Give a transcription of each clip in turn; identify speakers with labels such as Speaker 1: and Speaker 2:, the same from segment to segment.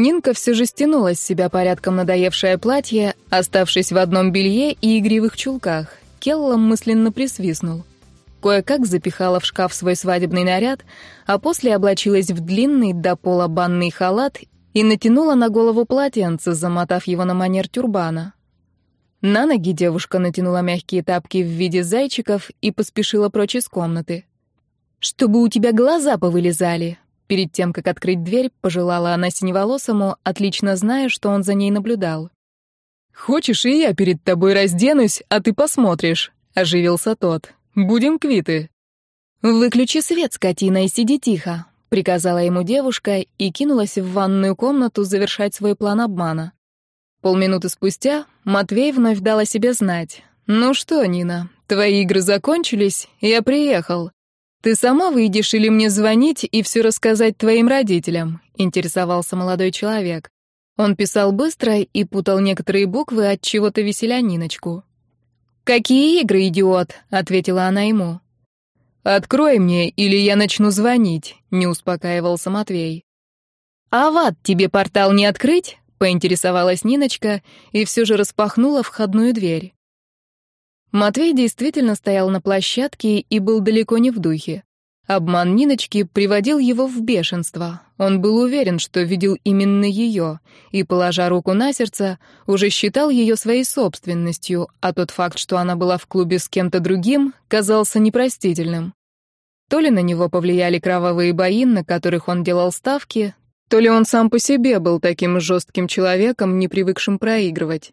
Speaker 1: Нинка все же стянула с себя порядком надоевшее платье, оставшись в одном белье и игривых чулках. Келлом мысленно присвистнул. Кое-как запихала в шкаф свой свадебный наряд, а после облачилась в длинный до пола банный халат и натянула на голову полотенце, замотав его на манер тюрбана. На ноги девушка натянула мягкие тапки в виде зайчиков и поспешила прочь из комнаты. «Чтобы у тебя глаза повылезали!» Перед тем, как открыть дверь, пожелала она синеволосому, отлично зная, что он за ней наблюдал.
Speaker 2: «Хочешь, и я перед тобой разденусь, а ты посмотришь», — оживился тот. «Будем квиты».
Speaker 1: «Выключи свет, скотина, и сиди тихо», — приказала ему девушка и кинулась в ванную комнату завершать свой план обмана. Полминуты спустя Матвей вновь дал о себе знать. «Ну что, Нина, твои игры закончились, я приехал. «Ты сама выйдешь или мне звонить и все рассказать твоим родителям?» — интересовался молодой человек. Он писал быстро и путал некоторые буквы от чего-то веселя Ниночку. «Какие игры, идиот?» — ответила она ему.
Speaker 2: «Открой мне, или я начну звонить», — не успокаивался Матвей.
Speaker 1: «А в ад тебе портал не открыть?» — поинтересовалась Ниночка и все же распахнула входную дверь. Матвей действительно стоял на площадке и был далеко не в духе. Обман Ниночки приводил его в бешенство. Он был уверен, что видел именно ее, и, положа руку на сердце, уже считал ее своей собственностью, а тот факт, что она была в клубе с кем-то другим, казался непростительным. То ли на него повлияли кровавые бои, на которых он делал ставки, то ли он сам по себе был таким жестким человеком, не привыкшим проигрывать.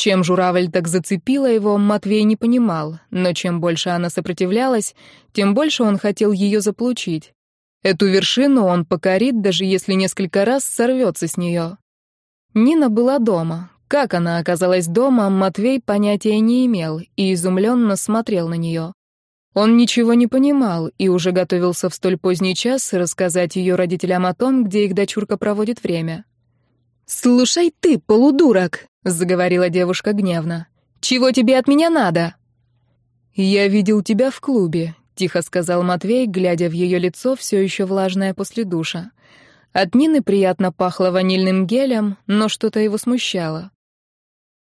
Speaker 1: Чем журавль так зацепила его, Матвей не понимал, но чем больше она сопротивлялась, тем больше он хотел ее заполучить. Эту вершину он покорит, даже если несколько раз сорвется с нее. Нина была дома. Как она оказалась дома, Матвей понятия не имел и изумленно смотрел на нее. Он ничего не понимал и уже готовился в столь поздний час рассказать ее родителям о том, где их дочурка проводит время. «Слушай ты, полудурок!» — заговорила девушка гневно. «Чего тебе от меня надо?»
Speaker 2: «Я видел тебя в клубе», — тихо сказал Матвей, глядя в ее лицо, все еще влажное после душа. От Нины приятно пахло ванильным гелем, но что-то его смущало.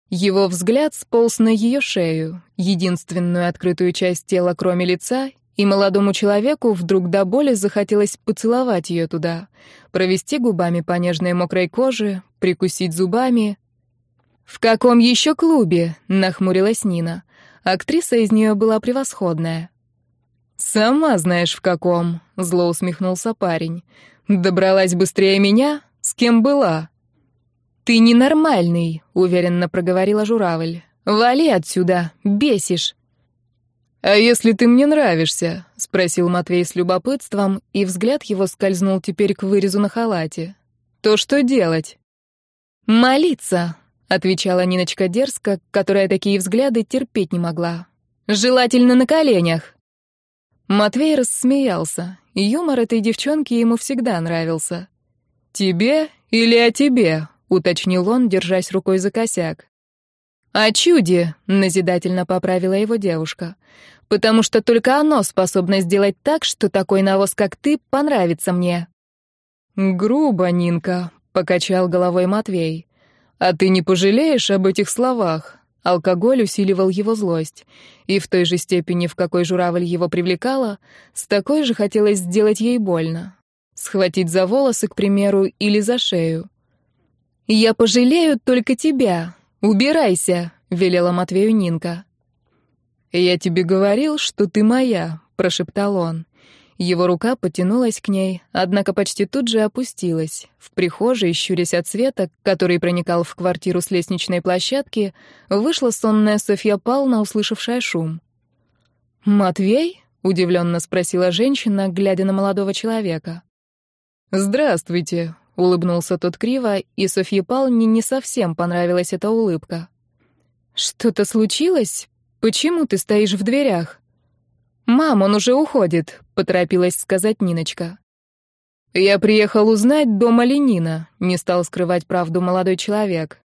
Speaker 2: Его взгляд сполз на ее шею, единственную открытую часть тела, кроме лица, и молодому человеку вдруг до боли захотелось поцеловать ее туда, провести губами по нежной мокрой коже, прикусить зубами. «В каком еще клубе?» — нахмурилась Нина. Актриса из нее была превосходная. «Сама знаешь, в каком», — зло усмехнулся парень. «Добралась быстрее меня? С кем была?» «Ты ненормальный», — уверенно проговорила журавль. «Вали отсюда, бесишь».
Speaker 1: «А если ты мне нравишься?» — спросил Матвей с любопытством, и взгляд его скользнул теперь к вырезу на халате. «То что делать?» «Молиться», — отвечала Ниночка дерзко, которая такие взгляды терпеть не могла. «Желательно на коленях». Матвей рассмеялся. Юмор этой девчонки ему всегда нравился.
Speaker 2: «Тебе или о тебе?» — уточнил он, держась рукой за косяк.
Speaker 1: «О чуде», — назидательно поправила его девушка. «Потому что только оно способно сделать так, что такой навоз, как ты, понравится мне».
Speaker 2: «Грубо, Нинка», — покачал головой Матвей. «А ты не пожалеешь об этих словах?» Алкоголь усиливал его злость, и в той же степени, в какой журавль его привлекала, с такой же хотелось сделать ей больно. Схватить за волосы, к примеру, или за шею.
Speaker 1: «Я пожалею только тебя», «Убирайся», — велела Матвею Нинка.
Speaker 2: «Я тебе говорил, что ты моя», — прошептал он. Его рука потянулась к ней, однако почти тут же опустилась. В прихожей, щурясь от света, который проникал в квартиру с лестничной площадки, вышла сонная Софья Павловна, услышавшая шум.
Speaker 1: «Матвей?» — удивленно спросила женщина, глядя на молодого человека.
Speaker 2: «Здравствуйте», Улыбнулся тот криво, и Софье Павловне не совсем понравилась эта улыбка.
Speaker 1: «Что-то случилось? Почему ты стоишь в дверях?» «Мам, он уже уходит», — поторопилась сказать Ниночка.
Speaker 2: «Я приехал узнать, дома ли Нина», — не стал скрывать правду молодой человек.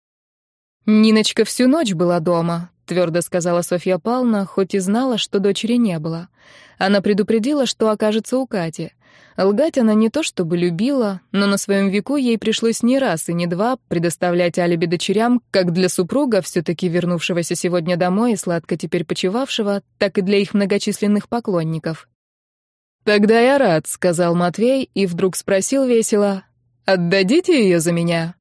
Speaker 1: «Ниночка всю ночь была дома», — твердо сказала Софья Павловна, хоть и знала, что дочери не было. Она предупредила, что окажется у Кати. Лгать она не то чтобы любила, но на своем веку ей пришлось не раз и не два предоставлять алиби дочерям, как для супруга, все-таки вернувшегося сегодня домой и сладко теперь почивавшего, так и для их многочисленных поклонников. «Тогда я рад», — сказал Матвей и вдруг спросил весело, «Отдадите ее за меня?»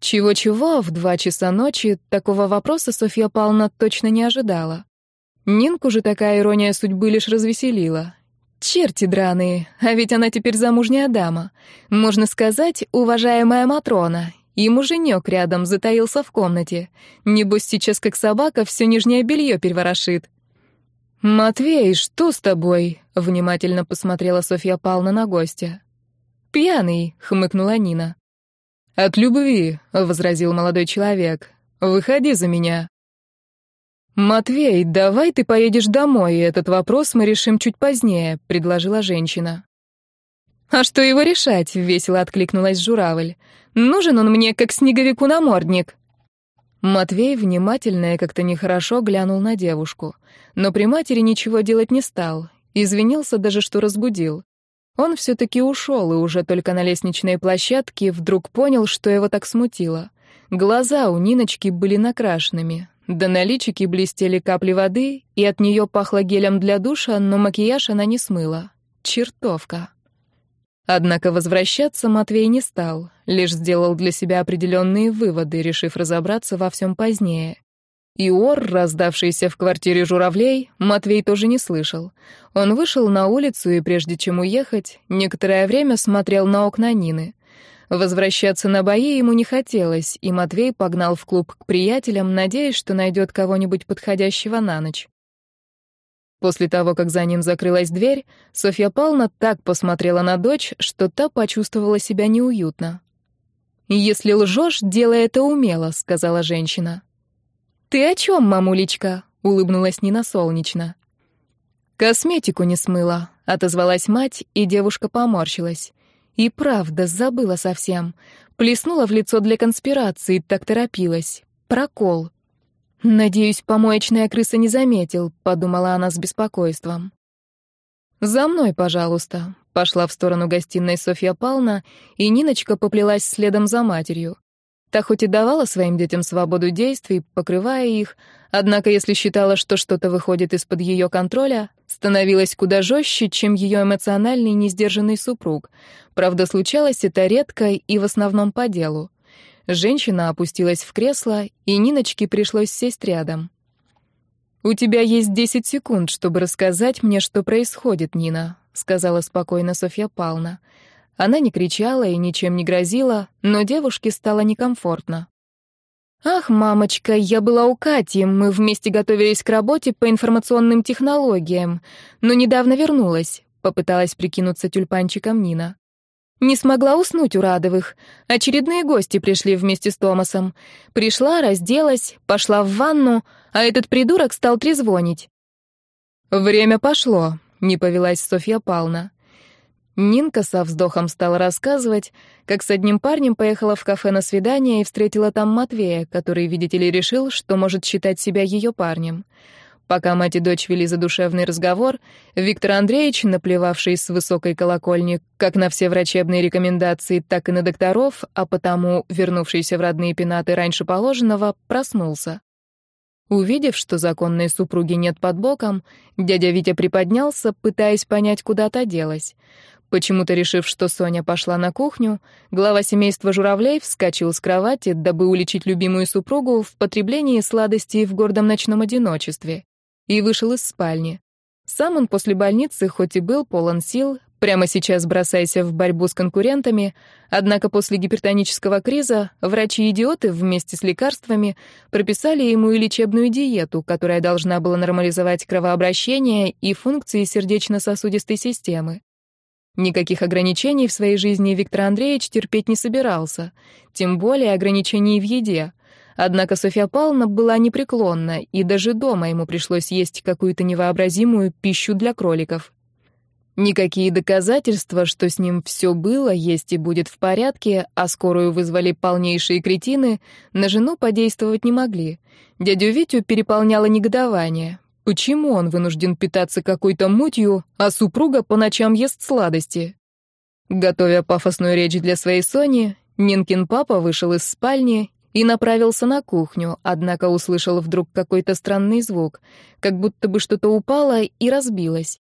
Speaker 1: Чего-чего, в два часа ночи такого вопроса Софья Павловна точно не ожидала. Нинку же такая ирония судьбы лишь развеселила. Черти драные, а ведь она теперь замужняя дама. Можно сказать, уважаемая Матрона. И муженек рядом затаился в комнате. Небось, сейчас как собака все нижнее белье переворошит. «Матвей, что с тобой?» — внимательно посмотрела Софья Павловна на гостя. «Пьяный», — хмыкнула Нина. «От любви», — возразил молодой человек. «Выходи за меня». «Матвей, давай ты поедешь домой, и этот вопрос мы решим чуть позднее», — предложила женщина. «А что его решать?» — весело откликнулась журавль. «Нужен он мне, как снеговику намордник». Матвей внимательно и как-то нехорошо глянул на девушку, но при матери ничего делать не стал, извинился даже, что разбудил. Он все-таки ушел и уже только на лестничной площадке вдруг понял, что его так смутило. Глаза у Ниночки были накрашенными, да на личике блестели капли воды, и от нее пахло гелем для душа, но макияж она не смыла. Чертовка. Однако возвращаться Матвей не стал, лишь сделал для себя определенные выводы, решив разобраться во всем позднее. И ор, раздавшийся в квартире журавлей, Матвей тоже не слышал. Он вышел на улицу и, прежде чем уехать, некоторое время смотрел на окна Нины. Возвращаться на бои ему не хотелось, и Матвей погнал в клуб к приятелям, надеясь, что найдет кого-нибудь подходящего на ночь. После того, как за ним закрылась дверь, Софья Павловна так посмотрела на дочь, что та почувствовала себя неуютно. «Если лжешь, делай это умело», — сказала женщина. «Ты о чем, мамулечка?» — улыбнулась Нина солнечно. «Косметику не смыла», — отозвалась мать, и девушка поморщилась. И правда, забыла совсем. Плеснула в лицо для конспирации, так торопилась. Прокол. «Надеюсь, помоечная крыса не заметил», — подумала она с беспокойством. «За мной, пожалуйста», — пошла в сторону гостиной Софья Павловна, и Ниночка поплелась следом за матерью. Та хоть и давала своим детям свободу действий, покрывая их, однако если считала, что что-то выходит из-под ее контроля, становилась куда жестче, чем ее эмоциональный несдержанный супруг. Правда, случалось это редко и в основном по делу. Женщина опустилась в кресло, и Ниночке пришлось сесть рядом. «У тебя есть десять секунд, чтобы рассказать мне, что происходит, Нина», — сказала спокойно Софья Павловна. Она не кричала и ничем не грозила, но девушке стало некомфортно. «Ах, мамочка, я была у Кати, мы вместе готовились к работе по информационным технологиям, но недавно вернулась», — попыталась прикинуться тюльпанчиком Нина. Не смогла уснуть у Радовых. Очередные гости пришли вместе с Томасом. Пришла, разделась, пошла в ванну, а этот придурок стал трезвонить. «Время пошло», — не повелась Софья Павловна. Нинка со вздохом стала рассказывать, как с одним парнем поехала в кафе на свидание и встретила там Матвея, который, видите ли, решил, что может считать себя ее парнем. Пока мать и дочь вели задушевный разговор, Виктор Андреевич, наплевавший с высокой колокольни как на все врачебные рекомендации, так и на докторов, а потому вернувшийся в родные пенаты раньше положенного, проснулся. Увидев, что законной супруги нет под боком, дядя Витя приподнялся, пытаясь понять, куда та делась. Почему-то решив, что Соня пошла на кухню, глава семейства журавлей вскочил с кровати, дабы уличить любимую супругу в потреблении сладостей в гордом ночном одиночестве, и вышел из спальни. Сам он после больницы хоть и был полон сил, прямо сейчас бросаясь в борьбу с конкурентами, однако после гипертонического криза врачи-идиоты вместе с лекарствами прописали ему и лечебную диету, которая должна была нормализовать кровообращение и функции сердечно-сосудистой системы. Никаких ограничений в своей жизни Виктор Андреевич терпеть не собирался, тем более ограничений в еде. Однако Софья Павловна была непреклонна, и даже дома ему пришлось есть какую-то невообразимую пищу для кроликов. Никакие доказательства, что с ним все было, есть и будет в порядке, а скорую вызвали полнейшие кретины, на жену подействовать не могли. Дядю Витю переполняло негодование. Почему он вынужден питаться какой-то мутью, а супруга по ночам ест сладости? Готовя пафосную речь для своей Сони, Нинкин папа вышел из спальни и направился на кухню, однако услышал вдруг какой-то странный звук, как будто бы что-то упало и разбилось.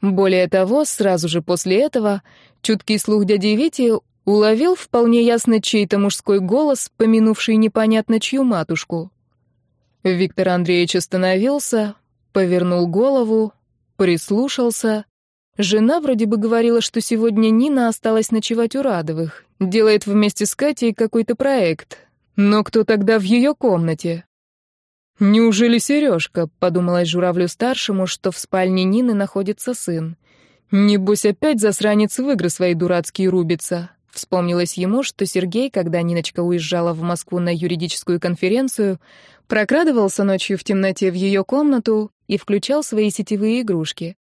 Speaker 1: Более того, сразу же после этого чуткий слух дяди Вити уловил вполне ясно чей-то мужской голос, помянувший непонятно чью матушку. Виктор Андреевич остановился, повернул голову, прислушался. Жена вроде бы говорила, что сегодня Нина осталась ночевать у Радовых, делает вместе с Катей какой-то проект. Но кто тогда в ее комнате? «Неужели Сережка?» — подумалось журавлю-старшему, что в спальне Нины находится сын. «Небось опять засранец в игры свои дурацкие рубится». Вспомнилось ему, что Сергей, когда Ниночка уезжала в Москву на юридическую конференцию, прокрадывался ночью в темноте в ее комнату и включал свои сетевые игрушки.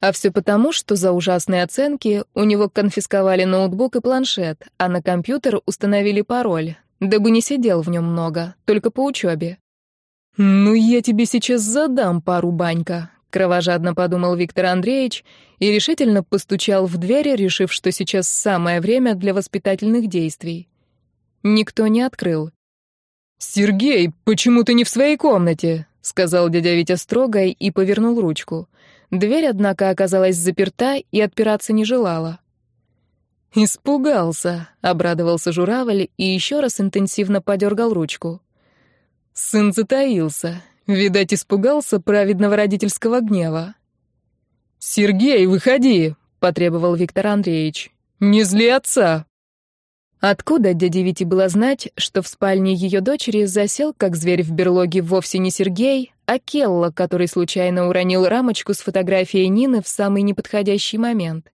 Speaker 1: А все потому, что за ужасные оценки у него конфисковали ноутбук и планшет, а на компьютер установили пароль, дабы не сидел в нем много, только по учебе. «Ну, я тебе сейчас задам пару, банька», — кровожадно подумал Виктор Андреевич и решительно постучал в дверь, решив, что сейчас самое время для воспитательных действий. Никто не открыл. «Сергей, почему ты не в своей комнате?» — сказал дядя Витя строго и повернул ручку. Дверь, однако, оказалась заперта и отпираться не желала. «Испугался», — обрадовался журавль и еще раз интенсивно подергал ручку. Сын затаился. Видать, испугался праведного родительского гнева. «Сергей, выходи!» — потребовал Виктор Андреевич. «Не зли отца!» Откуда дяде Вите было знать, что в спальне ее дочери засел, как зверь в берлоге, вовсе не Сергей, а Келла, который случайно уронил рамочку с фотографией Нины в самый неподходящий момент?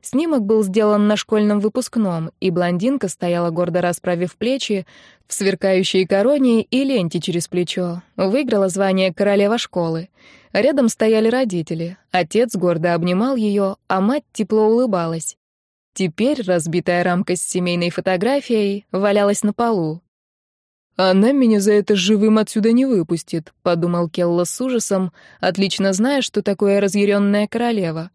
Speaker 1: Снимок был сделан на школьном выпускном, и блондинка стояла гордо расправив плечи, в сверкающей короне и ленте через плечо. Выиграла звание королева школы. Рядом стояли родители. Отец гордо обнимал ее, а мать тепло улыбалась. Теперь разбитая рамка с семейной фотографией валялась на полу. «Она меня за это живым отсюда не выпустит», — подумал Келла с ужасом, отлично зная, что такое разъяренная королева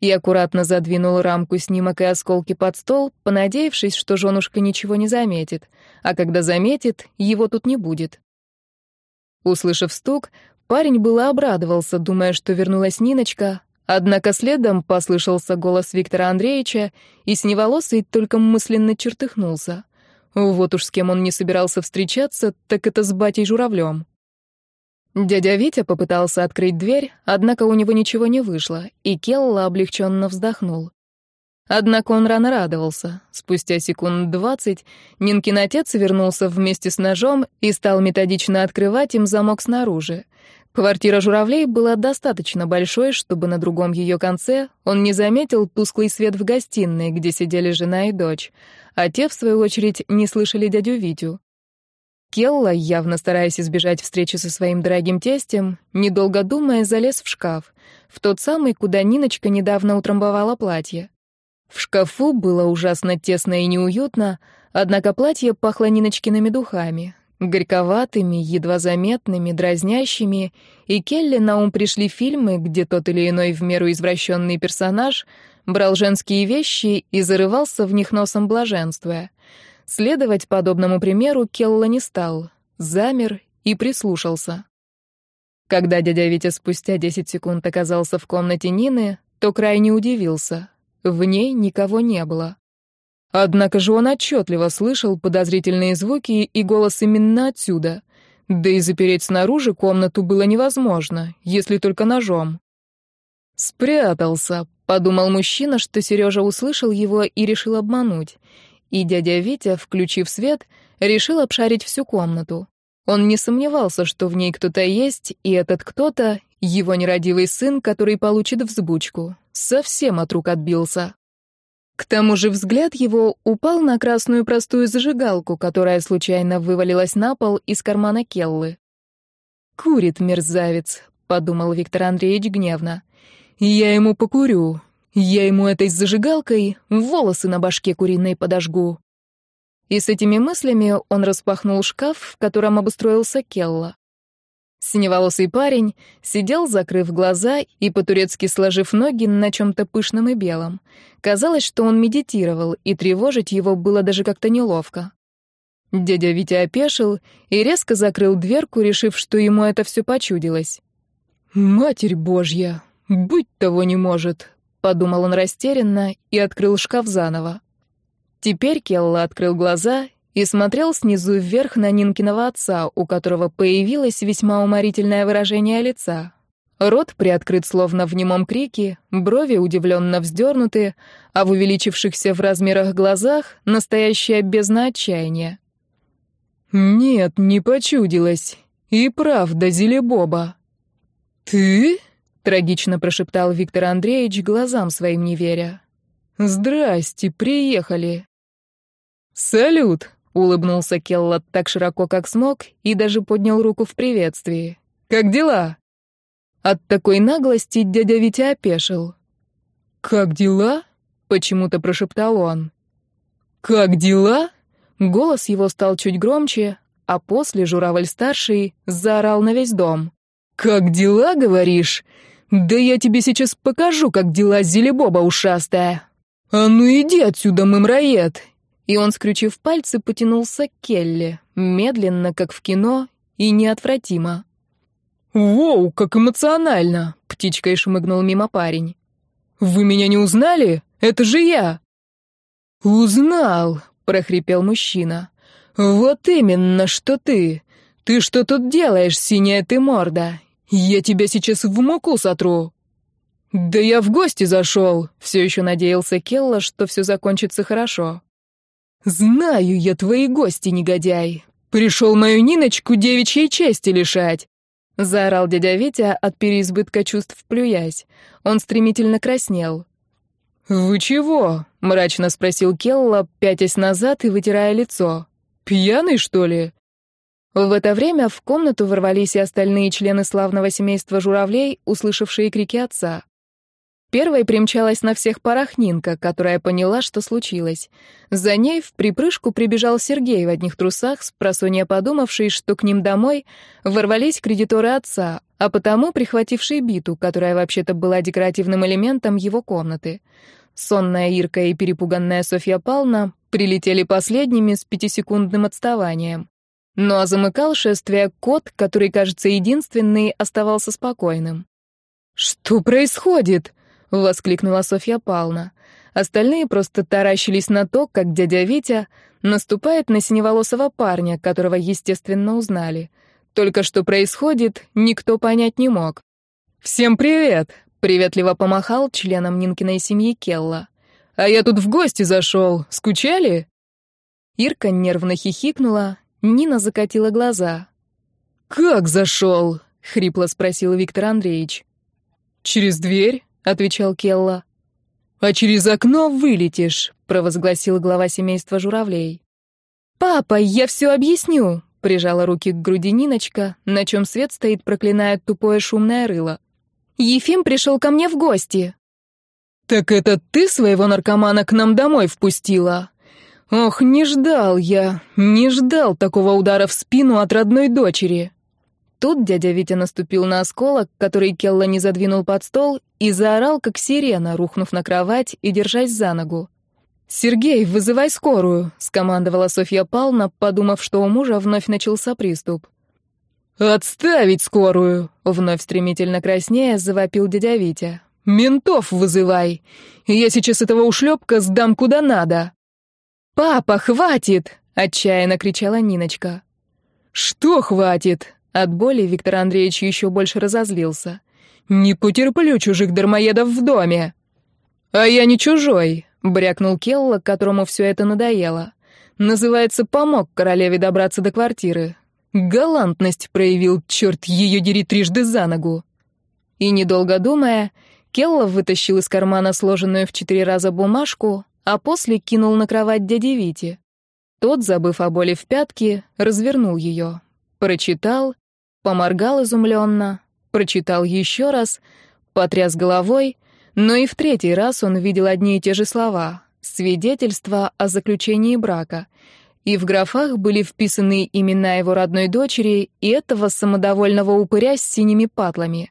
Speaker 1: и аккуратно задвинул рамку снимок и осколки под стол, понадеявшись, что женушка ничего не заметит, а когда заметит, его тут не будет. Услышав стук, парень было обрадовался, думая, что вернулась Ниночка, однако следом послышался голос Виктора Андреевича, и Сневолосый только мысленно чертыхнулся. Вот уж с кем он не собирался встречаться, так это с батей Журавлем. Дядя Витя попытался открыть дверь, однако у него ничего не вышло, и Келла облегченно вздохнул. Однако он рано радовался. Спустя секунд двадцать Нинкин отец вернулся вместе с ножом и стал методично открывать им замок снаружи. Квартира журавлей была достаточно большой, чтобы на другом ее конце он не заметил тусклый свет в гостиной, где сидели жена и дочь, а те, в свою очередь, не слышали дядю Витю. Келла, явно стараясь избежать встречи со своим дорогим тестем, недолго думая, залез в шкаф, в тот самый, куда Ниночка недавно утрамбовала платье. В шкафу было ужасно тесно и неуютно, однако платье пахло Ниночкиными духами, горьковатыми, едва заметными, дразнящими, и Келли на ум пришли фильмы, где тот или иной в меру извращенный персонаж брал женские вещи и зарывался в них носом блаженствуя. Следовать подобному примеру Келла не стал, замер и прислушался. Когда дядя Витя спустя 10 секунд оказался в комнате Нины, то крайне удивился. В ней никого не было. Однако же он отчетливо слышал подозрительные звуки и голос именно отсюда. Да и запереть снаружи комнату было невозможно, если только ножом. «Спрятался», — подумал мужчина, что Сережа услышал его и решил обмануть и дядя Витя, включив свет, решил обшарить всю комнату. Он не сомневался, что в ней кто-то есть, и этот кто-то — его нерадивый сын, который получит взбучку. Совсем от рук отбился. К тому же взгляд его упал на красную простую зажигалку, которая случайно вывалилась на пол из кармана Келлы. «Курит мерзавец», — подумал Виктор Андреевич гневно. «Я ему покурю. Я ему этой зажигалкой волосы на башке куриной подожгу. И с этими мыслями он распахнул шкаф, в котором обустроился Келла. Синеволосый парень сидел, закрыв глаза и по-турецки сложив ноги на чем-то пышном и белом. Казалось, что он медитировал, и тревожить его было даже как-то неловко. Дядя Витя опешил и резко закрыл дверку, решив, что ему это все почудилось. «Матерь Божья, быть того не может», — подумал он растерянно и открыл шкаф заново. Теперь Келла открыл глаза и смотрел снизу вверх на Нинкиного отца, у которого появилось весьма уморительное выражение лица. Рот приоткрыт словно в немом крике, брови удивленно вздернуты, а в увеличившихся в размерах глазах настоящая бездна отчаяния. «Нет, не почудилось. И правда, Зелебоба». «Ты?» — трагично прошептал Виктор Андреевич, глазам своим не веря. «Здрасте, приехали». «Салют!» — улыбнулся Келлот так широко, как смог, и даже поднял руку в приветствии. «Как дела?» От такой наглости дядя Витя опешил. «Как дела?» — почему-то прошептал он. «Как дела?» Голос его стал чуть громче, а после журавль-старший заорал на весь дом. «Как дела, говоришь? Да я тебе сейчас покажу, как дела Зелебоба ушастая. А ну иди отсюда, мымроед!» И он, скрючив пальцы, потянулся к Келли, медленно, как в кино, и неотвратимо. «Воу, как эмоционально!» — птичкой шмыгнул мимо парень. «Вы меня не узнали? Это же я!» «Узнал!» прохрипел мужчина. Вот именно, что ты. Ты что тут делаешь, синяя ты морда? Я тебя сейчас в муку сотру. Да я в гости зашел. Все еще надеялся Келла, что все закончится хорошо. Знаю я твои гости, негодяй. Пришел мою Ниночку девичьей чести лишать. Заорал дядя Витя от переизбытка чувств, плюясь. Он стремительно краснел. «Вы чего?» — мрачно спросил Келла, пятясь назад и вытирая лицо. «Пьяный, что ли?» В это время в комнату ворвались и остальные члены славного семейства журавлей, услышавшие крики отца. Первой примчалась на всех парах Нинка, которая поняла, что случилось. За ней в припрыжку прибежал Сергей в одних трусах, с просонья подумавший, что к ним домой ворвались кредиторы отца, а потому прихвативший биту, которая вообще-то была декоративным элементом его комнаты. Сонная Ирка и перепуганная Софья Павловна прилетели последними с пятисекундным отставанием. Ну а замыкал шествие кот, который, кажется, единственный, оставался спокойным. «Что происходит?» — воскликнула Софья Павловна. Остальные просто таращились на то, как дядя Витя наступает на синеволосого парня, которого, естественно, узнали. Только что происходит, никто понять не мог. «Всем привет!» Приветливо помахал членам Нинкиной семьи Келла. «А я тут в гости зашел. Скучали?» Ирка нервно хихикнула, Нина закатила глаза. «Как зашел?» — хрипло спросил Виктор Андреевич. «Через дверь?» — отвечал Келла. «А через окно вылетишь», — провозгласил глава семейства журавлей. «Папа, я все объясню», — прижала руки к груди Ниночка, на чем свет стоит, проклиная тупое шумное рыло. Ефим пришел ко мне в гости». «Так это ты своего наркомана к нам домой впустила?» «Ох, не ждал я, не ждал такого удара в спину от родной дочери». Тут дядя Витя наступил на осколок, который Келла не задвинул под стол, и заорал, как сирена, рухнув на кровать и держась за ногу. «Сергей, вызывай скорую», — скомандовала Софья Павловна, подумав, что у мужа вновь начался приступ. «Отставить скорую!» — вновь стремительно краснея завопил дядя Витя. «Ментов вызывай! Я сейчас этого ушлепка сдам куда надо!» «Папа, хватит!» — отчаянно кричала Ниночка. «Что хватит?» От боли Виктор Андреевич еще больше разозлился. «Не потерплю чужих дармоедов в доме!» «А я не чужой!» — брякнул Келла, которому все это надоело. «Называется, помог королеве добраться до квартиры. Галантность проявил, черт ее дери трижды за ногу. И, недолго думая, Келлов вытащил из кармана сложенную в четыре раза бумажку, а после кинул на кровать дяди Вити. Тот, забыв о боли в пятке, развернул ее. Прочитал, поморгал изумленно, прочитал еще раз, потряс головой, Но и в третий раз он видел одни и те же слова — свидетельство о заключении брака. И в графах были вписаны имена его родной дочери и этого самодовольного упыря с синими патлами.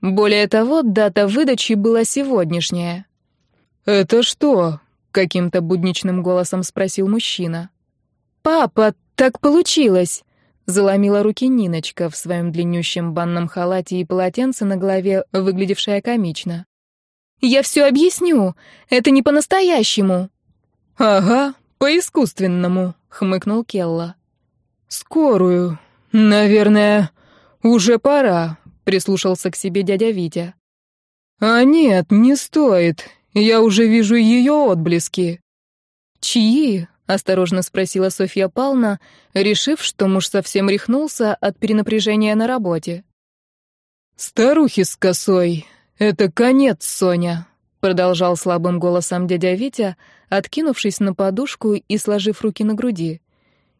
Speaker 1: Более того, дата выдачи была сегодняшняя.
Speaker 2: «Это что?» — каким-то будничным голосом спросил мужчина.
Speaker 1: «Папа, так получилось!» — заломила руки Ниночка в своем длиннющем банном халате и полотенце на голове, выглядевшая комично. «Я все объясню. Это не по-настоящему».
Speaker 2: «Ага, по-искусственному», — хмыкнул Келла. «Скорую. Наверное, уже пора», — прислушался к себе дядя Витя. «А нет, не стоит. Я уже вижу ее отблески».
Speaker 1: «Чьи?» — осторожно спросила Софья Павловна, решив, что муж совсем рехнулся от перенапряжения на работе.
Speaker 2: «Старухи с косой. Это конец, Соня», — продолжал слабым голосом дядя Витя, откинувшись на подушку и сложив руки на груди.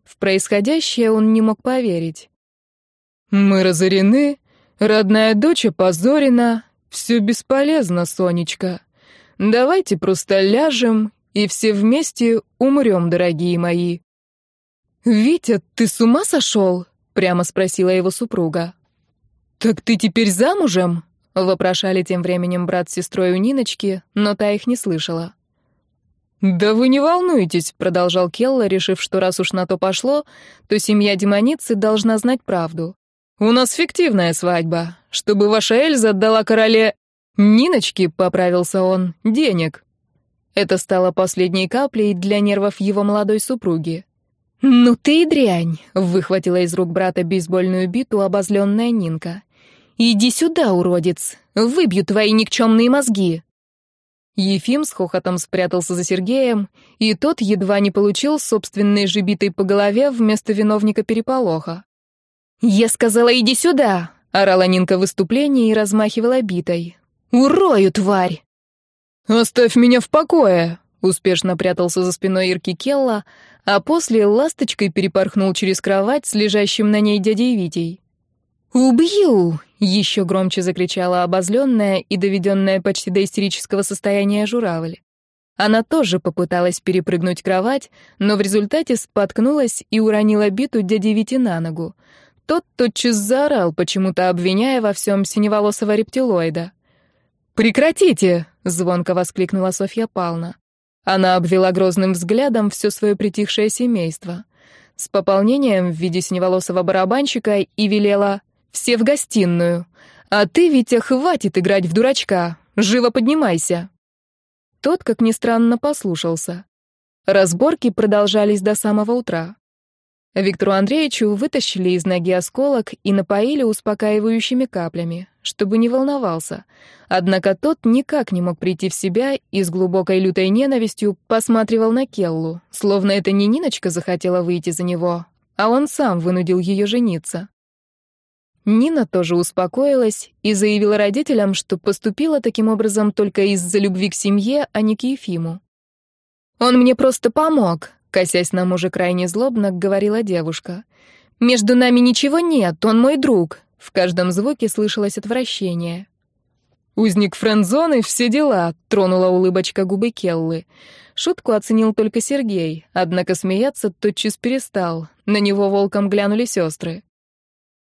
Speaker 2: В происходящее он не мог поверить. «Мы разорены, родная дочь опозорена, все бесполезно, Сонечка. Давайте просто ляжем и все вместе умрем, дорогие мои».
Speaker 1: «Витя, ты с ума сошел?» — прямо спросила его супруга.
Speaker 2: «Так ты теперь замужем?»
Speaker 1: — вопрошали тем временем брат с сестрой у Ниночки, но та их не слышала.
Speaker 2: «Да вы не волнуйтесь», — продолжал Келла, решив, что раз уж на то пошло, то семья демоницы должна знать правду. «У нас фиктивная свадьба, чтобы ваша Эльза отдала короле...» «Ниночке», — поправился он, — «денег».
Speaker 1: Это стало последней каплей для нервов его молодой супруги. «Ну ты и дрянь!» — выхватила из рук брата бейсбольную биту обозленная Нинка. «Иди сюда, уродец! Выбью твои никчемные мозги!» Ефим с хохотом спрятался за Сергеем, и тот едва не получил собственной же битой по голове вместо виновника переполоха. «Я сказала, иди сюда!» — орала Нинка в выступлении и размахивала битой. «Урою, тварь!»
Speaker 2: «Оставь меня в покое!» — успешно прятался за спиной Ирки Келла, а после ласточкой перепорхнул через кровать с лежащим на ней дядей Витей.
Speaker 1: «Убью!» — еще громче закричала обозленная и доведенная почти до истерического состояния журавль. Она тоже попыталась перепрыгнуть кровать, но в результате споткнулась и уронила биту дяди Вити на ногу. Тот тотчас заорал, почему-то обвиняя во всем синеволосого рептилоида.
Speaker 2: «Прекратите!» — звонко воскликнула Софья Павловна. Она обвела грозным взглядом все свое притихшее семейство. С пополнением в виде синеволосого барабанщика и велела «Все в гостиную! А ты, Витя, хватит играть в дурачка! Живо поднимайся!»
Speaker 1: Тот, как ни странно, послушался. Разборки продолжались до самого утра. Виктору Андреевичу вытащили из ноги осколок и напоили успокаивающими каплями, чтобы не волновался. Однако тот никак не мог прийти в себя и с глубокой лютой ненавистью посматривал на Келлу, словно это не Ниночка захотела выйти за него, а он сам вынудил ее жениться. Нина тоже успокоилась и заявила родителям, что поступила таким образом только из-за любви к семье, а не к Ефиму. «Он мне просто помог», Косясь на мужа крайне злобно, говорила девушка. «Между нами ничего нет, он мой друг». В каждом звуке слышалось отвращение.
Speaker 2: «Узник френдзоны, все дела», — тронула улыбочка губы Келлы.
Speaker 1: Шутку оценил только Сергей, однако смеяться тотчас перестал. На него волком глянули сестры.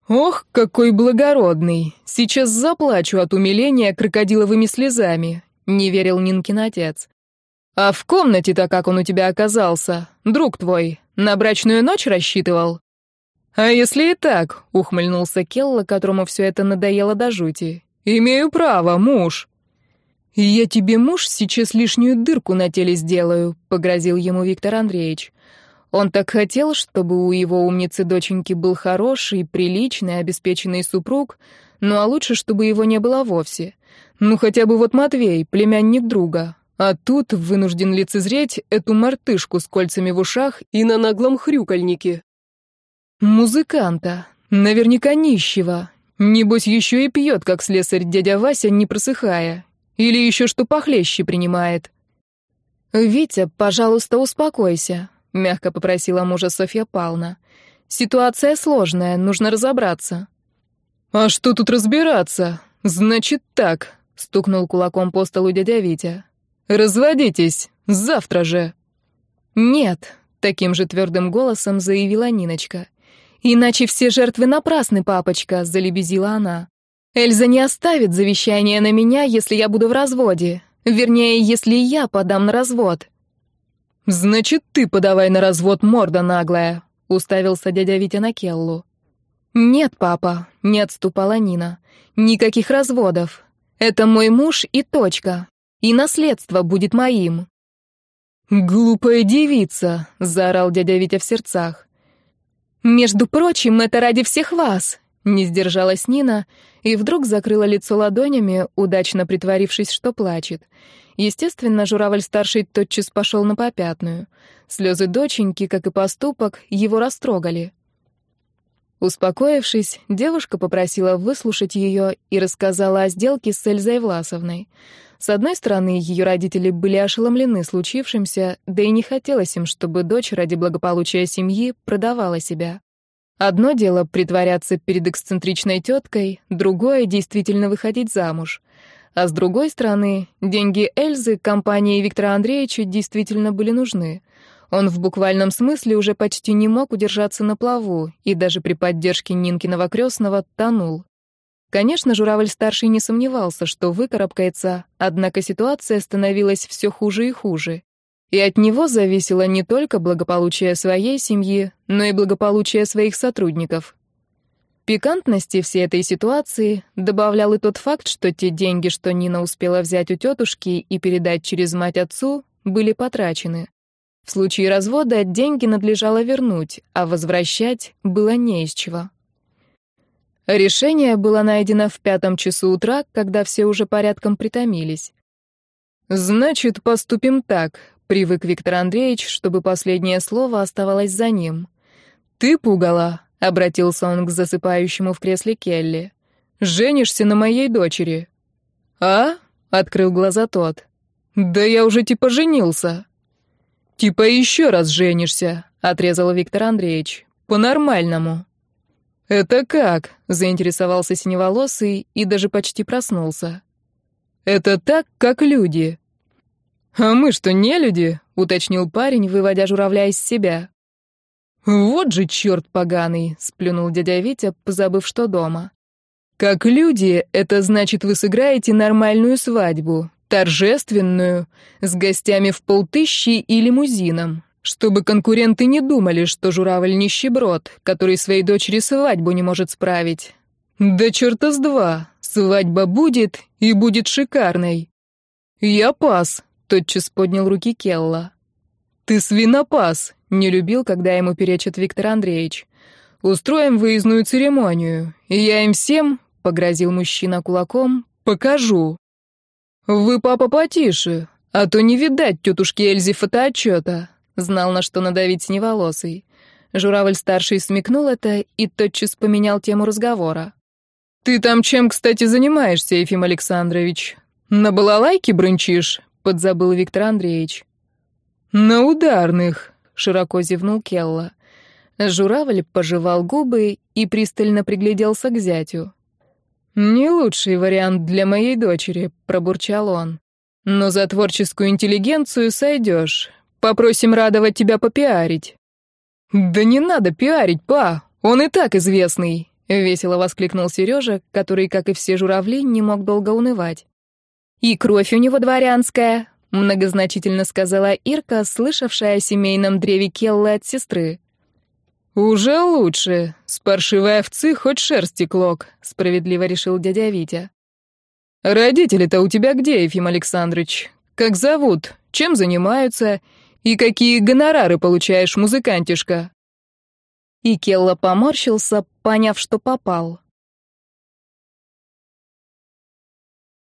Speaker 2: «Ох, какой благородный! Сейчас заплачу от умиления крокодиловыми слезами», — не верил Нинкин отец. «А в комнате-то как он у тебя оказался? Друг твой, на брачную ночь рассчитывал?» «А если и так?» — ухмыльнулся Келла, которому все это надоело до жути. «Имею право, муж». «Я тебе, муж, сейчас лишнюю дырку на теле сделаю», — погрозил ему Виктор Андреевич. Он так хотел, чтобы у его умницы-доченьки был хороший, приличный, обеспеченный супруг, ну а лучше, чтобы его не было вовсе. Ну хотя бы вот Матвей, племянник друга, а тут вынужден лицезреть эту мартышку с кольцами в ушах и на наглом хрюкальнике. Музыканта, наверняка нищего. Небось, еще и пьет, как слесарь дядя Вася, не просыхая. Или еще что похлеще принимает.
Speaker 1: «Витя, пожалуйста, успокойся», — мягко попросила мужа Софья Павловна. «Ситуация сложная, нужно разобраться».
Speaker 2: «А что тут разбираться? Значит так, стукнул кулаком по столу дядя Витя. «Разводитесь! Завтра же!»
Speaker 1: «Нет», — таким же твердым голосом заявила Ниночка. «Иначе все жертвы напрасны, папочка», — залебезила она. «Эльза не оставит завещание на меня, если я буду в разводе. Вернее, если я подам на развод».
Speaker 2: «Значит, ты подавай на развод, морда наглая», — уставился дядя Витя на Келлу.
Speaker 1: «Нет, папа», — не отступала Нина. «Никаких разводов. Это мой муж и точка. И наследство будет моим».
Speaker 2: «Глупая девица», — заорал дядя Витя в сердцах.
Speaker 1: «Между прочим, это ради всех вас», — не сдержалась Нина и вдруг закрыла лицо ладонями, удачно притворившись, что плачет. Естественно, журавль-старший тотчас пошел на попятную. Слезы доченьки, как и поступок, его растрогали. Успокоившись, девушка попросила выслушать ее и рассказала о сделке с Эльзой Власовной. С одной стороны, ее родители были ошеломлены случившимся, да и не хотелось им, чтобы дочь ради благополучия семьи продавала себя. Одно дело притворяться перед эксцентричной теткой, другое — действительно выходить замуж. А с другой стороны, деньги Эльзы компании Виктора Андреевича действительно были нужны. Он в буквальном смысле уже почти не мог удержаться на плаву и даже при поддержке Нинкиного крестного тонул. Конечно, Журавль-старший не сомневался, что выкарабкается, однако ситуация становилась все хуже и хуже. И от него зависело не только благополучие своей семьи, но и благополучие своих сотрудников. Пикантности всей этой ситуации добавлял и тот факт, что те деньги, что Нина успела взять у тетушки и передать через мать отцу, были потрачены. В случае развода деньги надлежало вернуть, а возвращать было не из чего. Решение было найдено в пятом часу утра, когда все уже порядком притомились.
Speaker 2: «Значит, поступим так», — привык Виктор Андреевич, чтобы последнее слово оставалось за ним. «Ты пугала», — обратился он к засыпающему в кресле Келли. «Женишься на моей дочери». «А?» — открыл глаза тот. «Да я уже типа женился». «Типа еще раз женишься», — отрезал Виктор Андреевич. «По-нормальному». «Это как?» — заинтересовался синеволосый и даже почти проснулся. «Это так, как люди». «А мы что, не люди?» — уточнил парень, выводя журавля из себя. «Вот же черт поганый!» — сплюнул дядя Витя, позабыв, что дома. «Как люди, это значит, вы сыграете нормальную свадьбу, торжественную, с гостями в полтыщи и лимузином, чтобы конкуренты не думали, что журавль нищеброд, который своей дочери свадьбу не может справить. Да черта с два, свадьба будет и будет шикарной. Я пас, тотчас поднял руки Келла. Ты свинопас, не любил, когда ему перечит Виктор Андреевич. Устроим выездную церемонию, и я им всем, погрозил мужчина кулаком, покажу. «Вы, папа, потише, а то не видать тетушки Эльзи фотоотчета», — знал, на что надавить неволосый. Журавль-старший смекнул это и тотчас поменял тему разговора. «Ты там чем, кстати, занимаешься, Ефим Александрович? На балалайке брынчишь?» — подзабыл Виктор Андреевич. «На ударных», — широко зевнул Келла. Журавль пожевал губы и пристально пригляделся к зятю. «Не лучший вариант для моей дочери», — пробурчал он. «Но за творческую интеллигенцию сойдешь. Попросим радовать тебя попиарить». «Да не надо пиарить, па, он и так известный», — весело воскликнул Сережа, который, как и все журавли, не мог долго унывать. «И кровь у него дворянская», — многозначительно сказала Ирка, слышавшая о семейном древе Келлы от сестры. «Уже лучше. С паршивой овцы хоть шерсти клок», — справедливо решил дядя Витя. «Родители-то у тебя где, Ефим Александрович? Как зовут? Чем занимаются? И какие гонорары получаешь, музыкантишка?»
Speaker 1: И Келла поморщился, поняв, что попал.